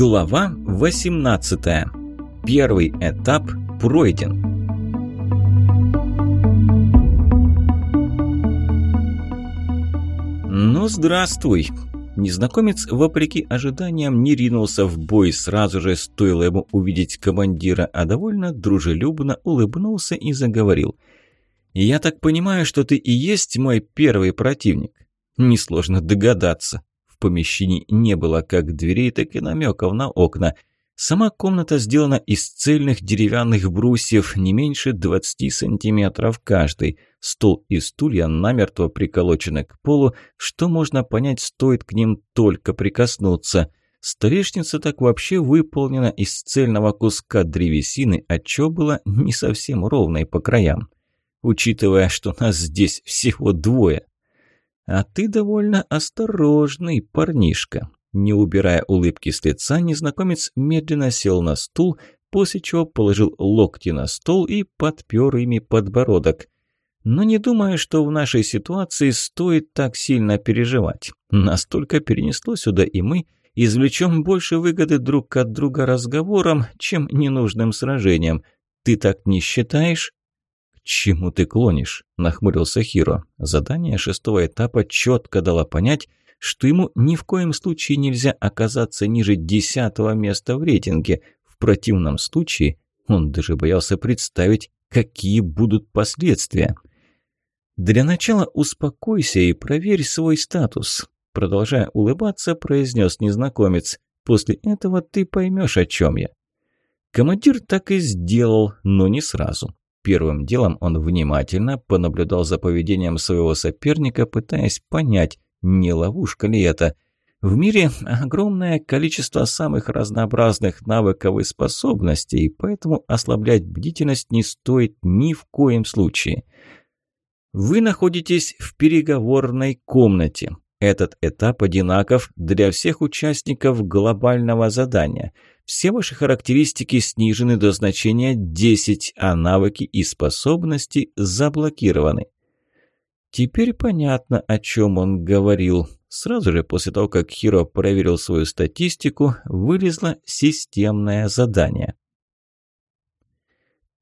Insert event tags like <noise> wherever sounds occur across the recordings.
Глава 18. Первый этап пройден. Ну, здравствуй. Незнакомец, вопреки ожиданиям, не ринулся в бой сразу же, стоило ему увидеть командира, а довольно дружелюбно улыбнулся и заговорил. «Я так понимаю, что ты и есть мой первый противник?» «Несложно догадаться помещении не было как дверей, так и намеков на окна. Сама комната сделана из цельных деревянных брусьев, не меньше 20 сантиметров каждый. Стол и стулья намертво приколочены к полу, что можно понять, стоит к ним только прикоснуться. Столешница так вообще выполнена из цельного куска древесины, отчего была не совсем ровной по краям. Учитывая, что нас здесь всего двое, «А ты довольно осторожный парнишка». Не убирая улыбки с лица, незнакомец медленно сел на стул, после чего положил локти на стол и подпер ими подбородок. Но не думаю, что в нашей ситуации стоит так сильно переживать. Настолько перенесло сюда и мы извлечем больше выгоды друг от друга разговором, чем ненужным сражением. Ты так не считаешь? Чему ты клонишь?» – нахмурился Хиро. Задание шестого этапа четко дало понять, что ему ни в коем случае нельзя оказаться ниже десятого места в рейтинге. В противном случае он даже боялся представить, какие будут последствия. «Для начала успокойся и проверь свой статус», – продолжая улыбаться, произнес незнакомец. «После этого ты поймешь, о чем я». Командир так и сделал, но не сразу. Первым делом он внимательно понаблюдал за поведением своего соперника, пытаясь понять, не ловушка ли это. В мире огромное количество самых разнообразных навыков и способностей, поэтому ослаблять бдительность не стоит ни в коем случае. Вы находитесь в переговорной комнате. Этот этап одинаков для всех участников глобального задания – все ваши характеристики снижены до значения 10, а навыки и способности заблокированы. Теперь понятно, о чем он говорил. Сразу же после того, как Хиро проверил свою статистику, вылезло системное задание.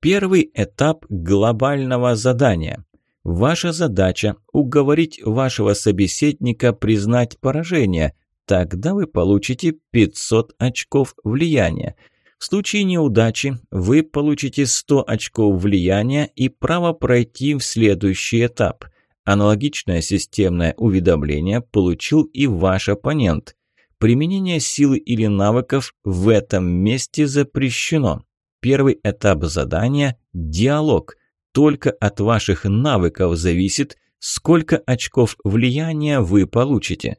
Первый этап глобального задания. Ваша задача – уговорить вашего собеседника признать поражение – Тогда вы получите 500 очков влияния. В случае неудачи вы получите 100 очков влияния и право пройти в следующий этап. Аналогичное системное уведомление получил и ваш оппонент. Применение силы или навыков в этом месте запрещено. Первый этап задания – диалог. Только от ваших навыков зависит, сколько очков влияния вы получите.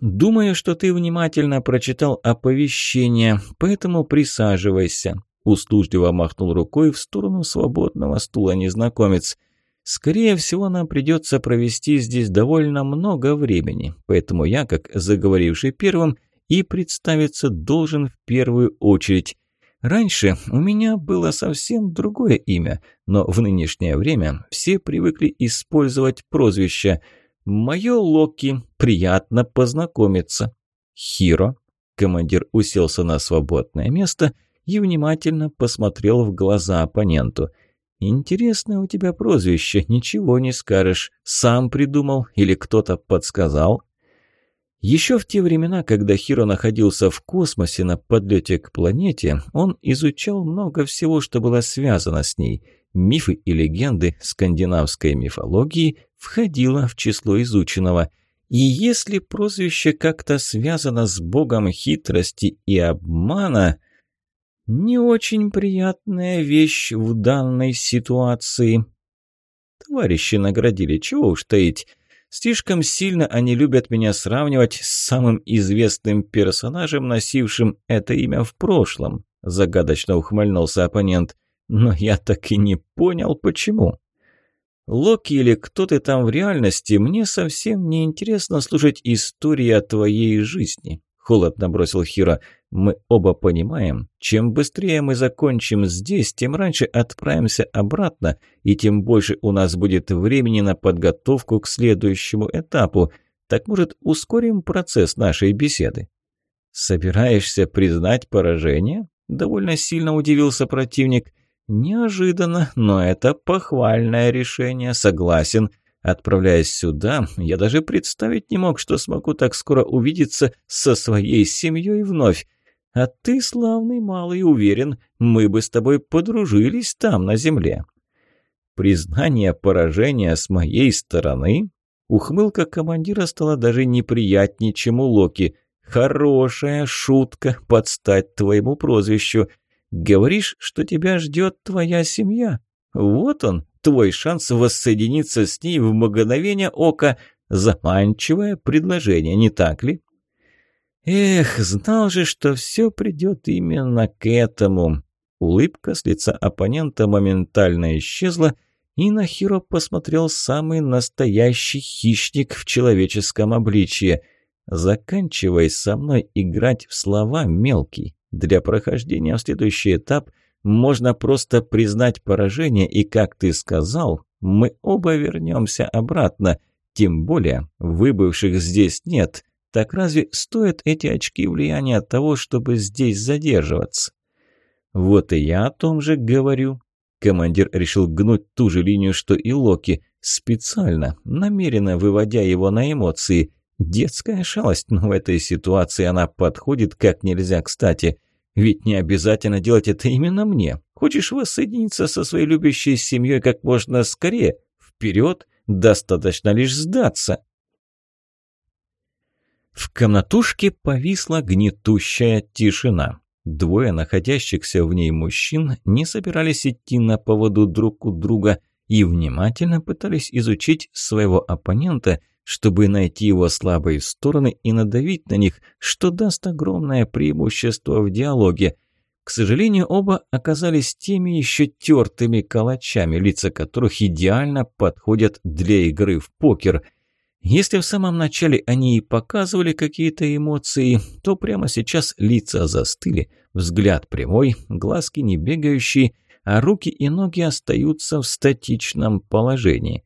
«Думаю, что ты внимательно прочитал оповещение, поэтому присаживайся», – услужливо махнул рукой в сторону свободного стула незнакомец. «Скорее всего, нам придется провести здесь довольно много времени, поэтому я, как заговоривший первым, и представиться должен в первую очередь. Раньше у меня было совсем другое имя, но в нынешнее время все привыкли использовать прозвище – «Мое Локи, приятно познакомиться». «Хиро». Командир уселся на свободное место и внимательно посмотрел в глаза оппоненту. «Интересное у тебя прозвище, ничего не скажешь. Сам придумал или кто-то подсказал?» Еще в те времена, когда Хиро находился в космосе на подлете к планете, он изучал много всего, что было связано с ней – мифы и легенды скандинавской мифологии входило в число изученного. И если прозвище как-то связано с богом хитрости и обмана, не очень приятная вещь в данной ситуации. Товарищи наградили, чего уж таить. Слишком сильно они любят меня сравнивать с самым известным персонажем, носившим это имя в прошлом, загадочно ухмыльнулся оппонент но я так и не понял, почему. Локи или кто ты там в реальности, мне совсем не интересно слушать истории о твоей жизни. Холодно бросил Хиро. Мы оба понимаем, чем быстрее мы закончим здесь, тем раньше отправимся обратно, и тем больше у нас будет времени на подготовку к следующему этапу. Так может, ускорим процесс нашей беседы? «Собираешься признать поражение?» – довольно сильно удивился противник. «Неожиданно, но это похвальное решение, согласен. Отправляясь сюда, я даже представить не мог, что смогу так скоро увидеться со своей семьей вновь. А ты, славный малый, уверен, мы бы с тобой подружились там, на земле». Признание поражения с моей стороны? Ухмылка командира стала даже неприятнее, чем у Локи. Хорошая шутка подстать твоему прозвищу. Говоришь, что тебя ждет твоя семья? Вот он, твой шанс воссоединиться с ней в мгновение ока. Заманчивое предложение, не так ли? Эх, знал же, что все придет именно к этому. Улыбка с лица оппонента моментально исчезла, и на Хиро посмотрел самый настоящий хищник в человеческом обличье. «Заканчивай со мной играть в слова, мелкий. Для прохождения в следующий этап можно просто признать поражение, и, как ты сказал, мы оба вернемся обратно. Тем более, выбывших здесь нет. Так разве стоят эти очки влияния того, чтобы здесь задерживаться? Вот и я о том же говорю. Командир решил гнуть ту же линию, что и Локи, специально, намеренно выводя его на эмоции. Детская шалость, но в этой ситуации она подходит как нельзя кстати. Ведь не обязательно делать это именно мне. Хочешь воссоединиться со своей любящей семьей как можно скорее? Вперед! Достаточно лишь сдаться. В комнатушке повисла гнетущая тишина. Двое находящихся в ней мужчин не собирались идти на поводу друг у друга и внимательно пытались изучить своего оппонента, чтобы найти его слабые стороны и надавить на них, что даст огромное преимущество в диалоге. К сожалению, оба оказались теми еще тертыми калачами, лица которых идеально подходят для игры в покер – если в самом начале они и показывали какие-то эмоции, то прямо сейчас лица застыли, взгляд прямой, глазки не бегающие, а руки и ноги остаются в статичном положении.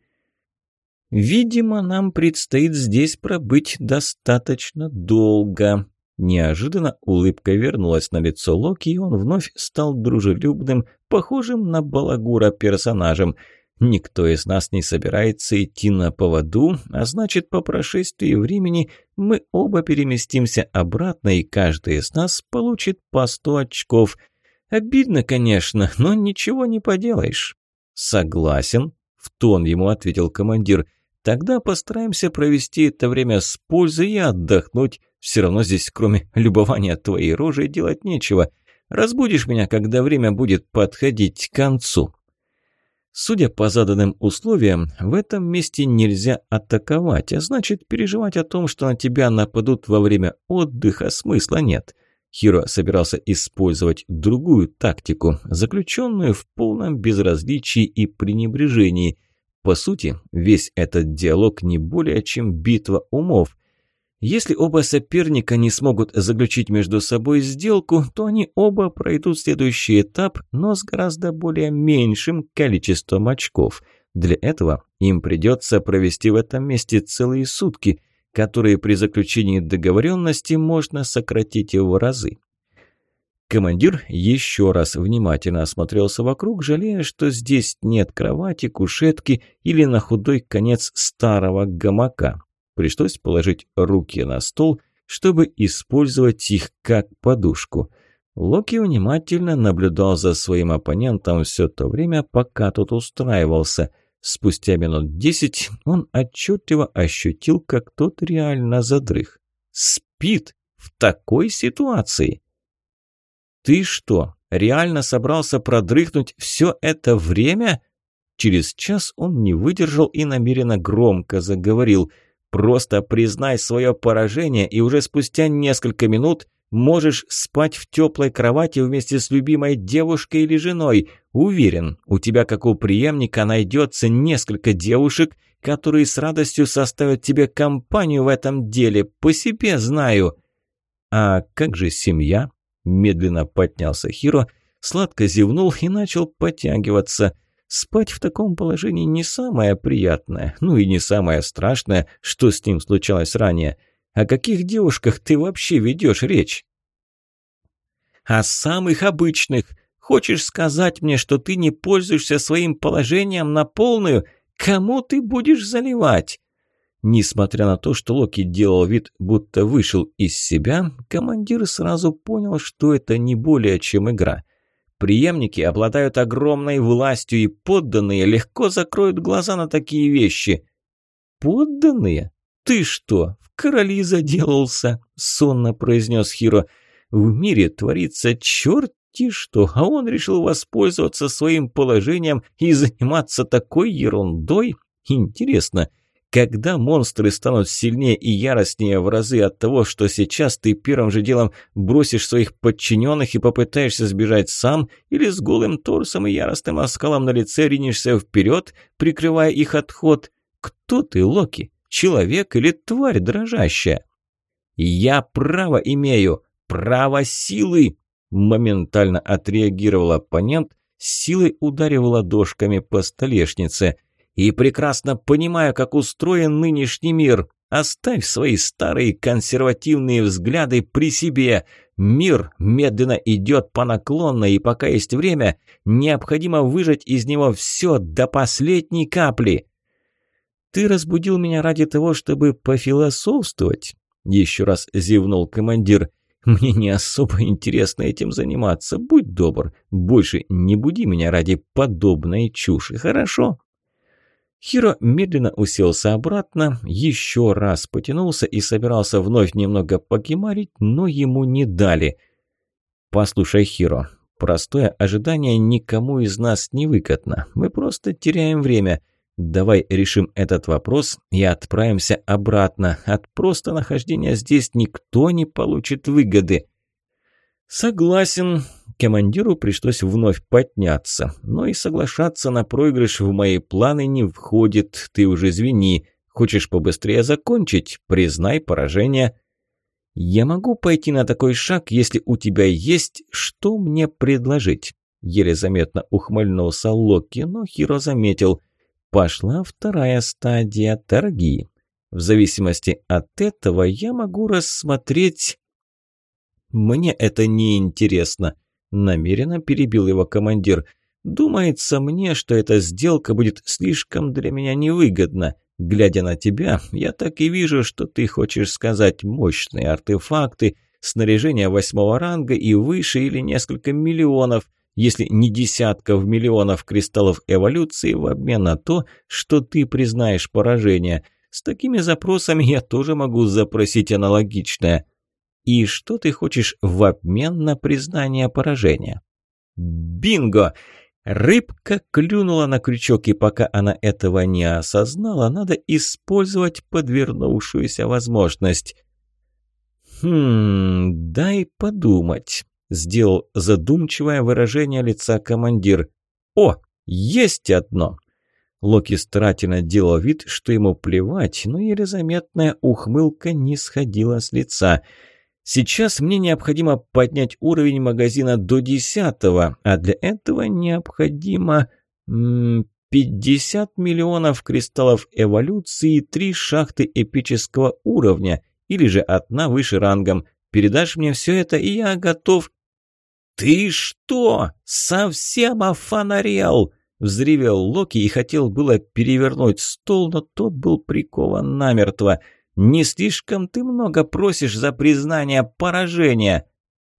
«Видимо, нам предстоит здесь пробыть достаточно долго». Неожиданно улыбка вернулась на лицо Локи, и он вновь стал дружелюбным, похожим на балагура персонажем – Никто из нас не собирается идти на поводу, а значит, по прошествии времени мы оба переместимся обратно, и каждый из нас получит по сто очков. Обидно, конечно, но ничего не поделаешь. Согласен, в тон ему ответил командир. Тогда постараемся провести это время с пользой и отдохнуть. Все равно здесь, кроме <laughs> любования твоей рожей, делать нечего. Разбудишь меня, когда время будет подходить к концу. Судя по заданным условиям, в этом месте нельзя атаковать, а значит, переживать о том, что на тебя нападут во время отдыха, смысла нет. Хиро собирался использовать другую тактику, заключенную в полном безразличии и пренебрежении. По сути, весь этот диалог не более чем битва умов – если оба соперника не смогут заключить между собой сделку, то они оба пройдут следующий этап, но с гораздо более меньшим количеством очков. Для этого им придется провести в этом месте целые сутки, которые при заключении договоренности можно сократить в разы. Командир еще раз внимательно осмотрелся вокруг, жалея, что здесь нет кровати, кушетки или на худой конец старого гамака. Пришлось положить руки на стол, чтобы использовать их как подушку. Локи внимательно наблюдал за своим оппонентом все то время, пока тот устраивался. Спустя минут десять он отчетливо ощутил, как тот реально задрых. Спит в такой ситуации. «Ты что, реально собрался продрыхнуть все это время?» Через час он не выдержал и намеренно громко заговорил – Просто признай свое поражение, и уже спустя несколько минут можешь спать в теплой кровати вместе с любимой девушкой или женой. Уверен, у тебя, как у преемника, найдется несколько девушек, которые с радостью составят тебе компанию в этом деле. По себе знаю. А как же семья? Медленно поднялся Хиро, сладко зевнул и начал подтягиваться – Спать в таком положении не самое приятное, ну и не самое страшное, что с ним случалось ранее. О каких девушках ты вообще ведешь речь?» «О самых обычных. Хочешь сказать мне, что ты не пользуешься своим положением на полную? Кому ты будешь заливать?» Несмотря на то, что Локи делал вид, будто вышел из себя, командир сразу понял, что это не более чем игра. Приемники обладают огромной властью, и подданные легко закроют глаза на такие вещи. «Подданные? Ты что, в короли заделался?» – сонно произнес Хиро. «В мире творится черти что, а он решил воспользоваться своим положением и заниматься такой ерундой? Интересно». Когда монстры станут сильнее и яростнее в разы от того, что сейчас ты первым же делом бросишь своих подчиненных и попытаешься сбежать сам, или с голым торсом и яростным оскалом на лице ринешься вперед, прикрывая их отход? Кто ты, Локи? Человек или тварь дрожащая? «Я право имею! Право силы!» Моментально отреагировал оппонент, силой ударив ладошками по столешнице – и прекрасно понимаю, как устроен нынешний мир. Оставь свои старые консервативные взгляды при себе. Мир медленно идет по наклонной, и пока есть время, необходимо выжать из него все до последней капли. Ты разбудил меня ради того, чтобы пофилософствовать? Еще раз зевнул командир. Мне не особо интересно этим заниматься. Будь добр, больше не буди меня ради подобной чуши, хорошо? Хиро медленно уселся обратно, еще раз потянулся и собирался вновь немного покемарить, но ему не дали. «Послушай, Хиро, простое ожидание никому из нас не выгодно. Мы просто теряем время. Давай решим этот вопрос и отправимся обратно. От просто нахождения здесь никто не получит выгоды». «Согласен», командиру пришлось вновь подняться. Но и соглашаться на проигрыш в мои планы не входит, ты уже извини. Хочешь побыстрее закончить? Признай поражение. Я могу пойти на такой шаг, если у тебя есть, что мне предложить. Еле заметно ухмыльнулся Локи, но Хиро заметил. Пошла вторая стадия торги. В зависимости от этого я могу рассмотреть... Мне это не интересно. Намеренно перебил его командир. «Думается мне, что эта сделка будет слишком для меня невыгодна. Глядя на тебя, я так и вижу, что ты хочешь сказать мощные артефакты, снаряжение восьмого ранга и выше или несколько миллионов, если не десятков миллионов кристаллов эволюции в обмен на то, что ты признаешь поражение. С такими запросами я тоже могу запросить аналогичное». И что ты хочешь в обмен на признание поражения? Бинго! Рыбка клюнула на крючок, и пока она этого не осознала, надо использовать подвернувшуюся возможность. «Хм, дай подумать», – сделал задумчивое выражение лица командир. «О, есть одно!» Локи старательно делал вид, что ему плевать, но еле заметная ухмылка не сходила с лица – Сейчас мне необходимо поднять уровень магазина до десятого, а для этого необходимо... -м, 50 миллионов кристаллов эволюции и три шахты эпического уровня, или же одна выше рангом. Передашь мне все это, и я готов... «Ты что, совсем офонарел?» Взревел Локи и хотел было перевернуть стол, но тот был прикован намертво – не слишком ты много просишь за признание поражения?»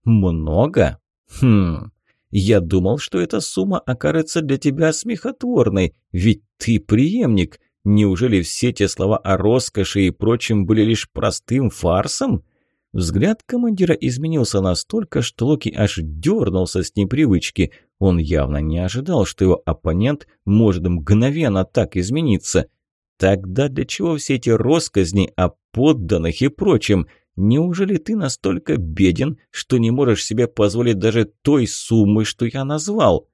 «Много? Хм...» Я думал, что эта сумма окажется для тебя смехотворной, ведь ты преемник. Неужели все те слова о роскоши и прочем были лишь простым фарсом? Взгляд командира изменился настолько, что Локи аж дернулся с непривычки. Он явно не ожидал, что его оппонент может мгновенно так измениться. Тогда для чего все эти росказни о подданных и прочем? Неужели ты настолько беден, что не можешь себе позволить даже той суммы, что я назвал?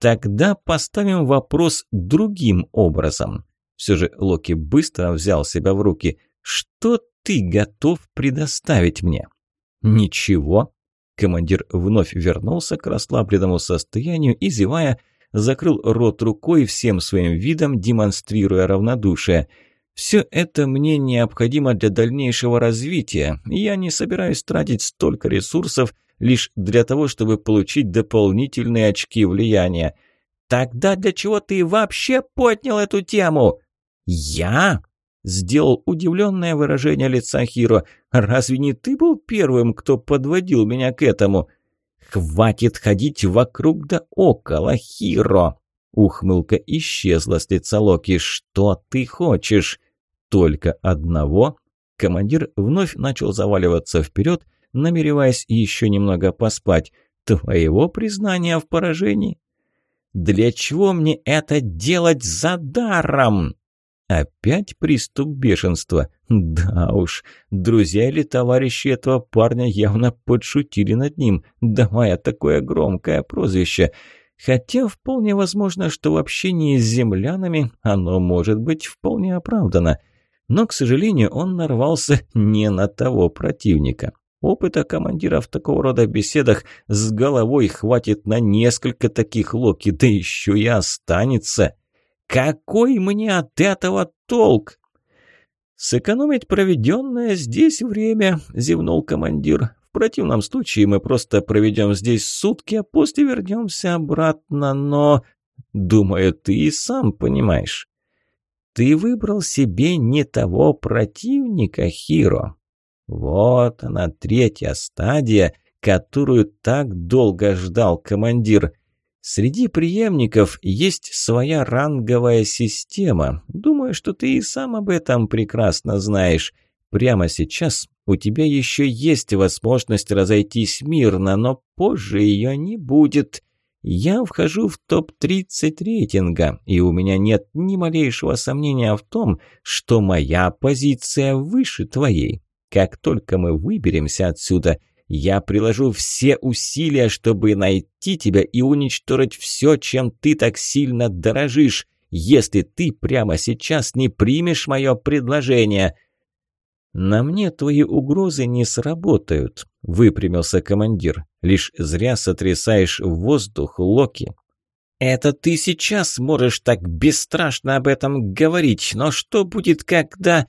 Тогда поставим вопрос другим образом. Все же Локи быстро взял себя в руки. Что ты готов предоставить мне? Ничего. Командир вновь вернулся к расслабленному состоянию и, зевая, закрыл рот рукой, всем своим видом демонстрируя равнодушие. Все это мне необходимо для дальнейшего развития, я не собираюсь тратить столько ресурсов лишь для того, чтобы получить дополнительные очки влияния. Тогда для чего ты вообще поднял эту тему? Я? Сделал удивленное выражение лица Хиро. Разве не ты был первым, кто подводил меня к этому? Хватит ходить вокруг да около, Хиро. Ухмылка исчезла с лица Локи. «Что ты хочешь?» «Только одного?» Командир вновь начал заваливаться вперед, намереваясь еще немного поспать. «Твоего признания в поражении?» «Для чего мне это делать за даром?» Опять приступ бешенства. Да уж, друзья или товарищи этого парня явно подшутили над ним, давая такое громкое прозвище – Хотя вполне возможно, что в общении с землянами оно может быть вполне оправдано. Но, к сожалению, он нарвался не на того противника. Опыта командира в такого рода беседах с головой хватит на несколько таких локи, да еще и останется. Какой мне от этого толк? «Сэкономить проведенное здесь время», – зевнул командир. В противном случае мы просто проведем здесь сутки, а после вернемся обратно, но... Думаю, ты и сам понимаешь. Ты выбрал себе не того противника, Хиро. Вот она, третья стадия, которую так долго ждал командир. Среди преемников есть своя ранговая система. Думаю, что ты и сам об этом прекрасно знаешь. Прямо сейчас у тебя еще есть возможность разойтись мирно, но позже ее не будет. Я вхожу в топ-30 рейтинга, и у меня нет ни малейшего сомнения в том, что моя позиция выше твоей. Как только мы выберемся отсюда, я приложу все усилия, чтобы найти тебя и уничтожить все, чем ты так сильно дорожишь, если ты прямо сейчас не примешь мое предложение». «На мне твои угрозы не сработают», – выпрямился командир. «Лишь зря сотрясаешь воздух, Локи». «Это ты сейчас можешь так бесстрашно об этом говорить, но что будет, когда...»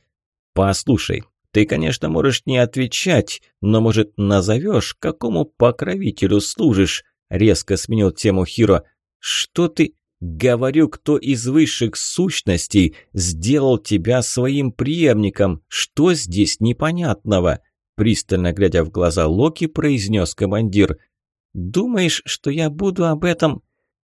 «Послушай, ты, конечно, можешь не отвечать, но, может, назовешь, какому покровителю служишь?» Резко сменил тему Хиро. «Что ты...» Говорю, кто из высших сущностей сделал тебя своим преемником? Что здесь непонятного?» Пристально глядя в глаза Локи, произнес командир. «Думаешь, что я буду об этом...»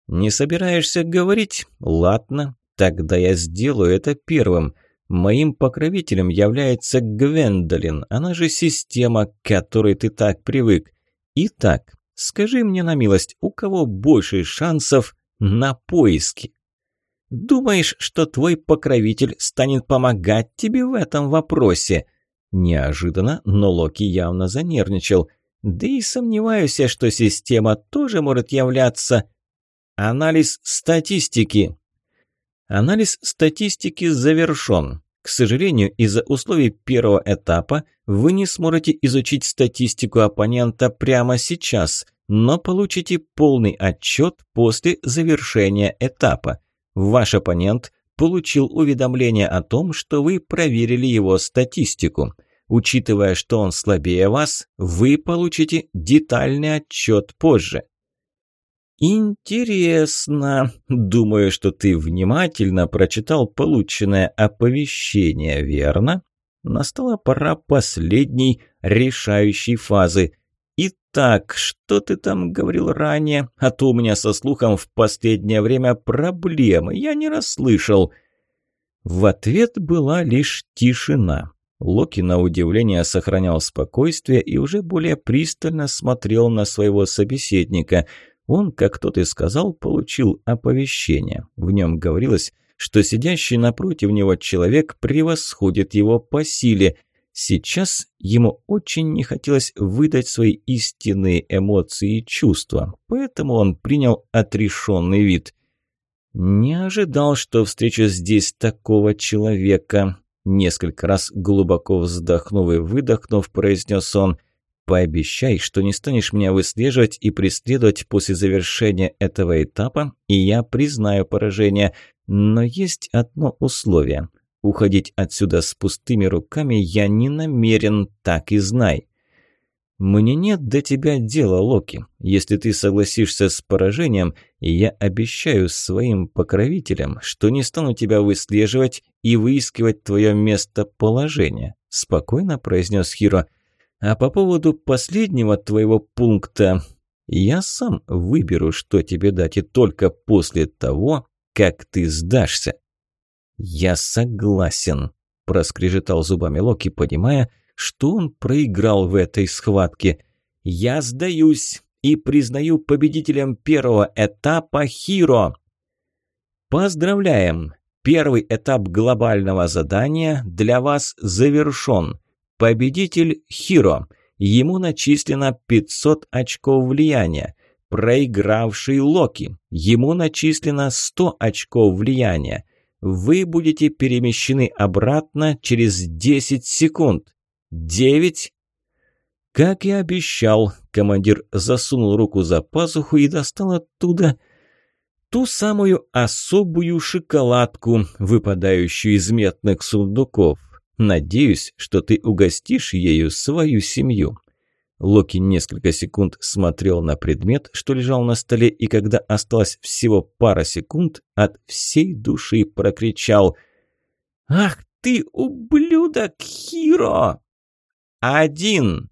«Не собираешься говорить? Ладно, тогда я сделаю это первым. Моим покровителем является Гвендолин, она же система, к которой ты так привык. Итак, скажи мне на милость, у кого больше шансов на поиски. Думаешь, что твой покровитель станет помогать тебе в этом вопросе? Неожиданно, но Локи явно занервничал. Да и сомневаюсь я, что система тоже может являться... Анализ статистики. Анализ статистики завершен. К сожалению, из-за условий первого этапа вы не сможете изучить статистику оппонента прямо сейчас но получите полный отчет после завершения этапа. Ваш оппонент получил уведомление о том, что вы проверили его статистику. Учитывая, что он слабее вас, вы получите детальный отчет позже. «Интересно. Думаю, что ты внимательно прочитал полученное оповещение, верно?» Настала пора последней решающей фазы – «Так, что ты там говорил ранее? А то у меня со слухом в последнее время проблемы, я не расслышал». В ответ была лишь тишина. Локи, на удивление, сохранял спокойствие и уже более пристально смотрел на своего собеседника. Он, как тот и сказал, получил оповещение. В нем говорилось, что сидящий напротив него человек превосходит его по силе – Сейчас ему очень не хотелось выдать свои истинные эмоции и чувства, поэтому он принял отрешенный вид. «Не ожидал, что встречу здесь такого человека», несколько раз глубоко вздохнув и выдохнув, произнес он. «Пообещай, что не станешь меня выслеживать и преследовать после завершения этого этапа, и я признаю поражение. Но есть одно условие. Уходить отсюда с пустыми руками я не намерен, так и знай. «Мне нет до тебя дела, Локи. Если ты согласишься с поражением, я обещаю своим покровителям, что не стану тебя выслеживать и выискивать твое местоположение», – спокойно произнес Хиро. «А по поводу последнего твоего пункта, я сам выберу, что тебе дать, и только после того, как ты сдашься». «Я согласен», – проскрежетал зубами Локи, понимая, что он проиграл в этой схватке. «Я сдаюсь и признаю победителем первого этапа Хиро!» «Поздравляем! Первый этап глобального задания для вас завершен. Победитель Хиро. Ему начислено 500 очков влияния. Проигравший Локи. Ему начислено 100 очков влияния. Вы будете перемещены обратно через 10 секунд. Девять. Как и обещал, командир засунул руку за пазуху и достал оттуда ту самую особую шоколадку, выпадающую из метных сундуков. Надеюсь, что ты угостишь ею свою семью. Локи несколько секунд смотрел на предмет, что лежал на столе, и когда осталось всего пара секунд, от всей души прокричал «Ах ты, ублюдок, Хиро!» Один!»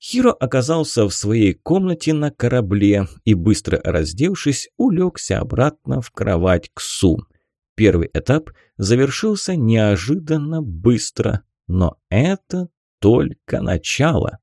Хиро оказался в своей комнате на корабле и, быстро раздевшись, улегся обратно в кровать к Су. Первый этап завершился неожиданно быстро, но это только начало.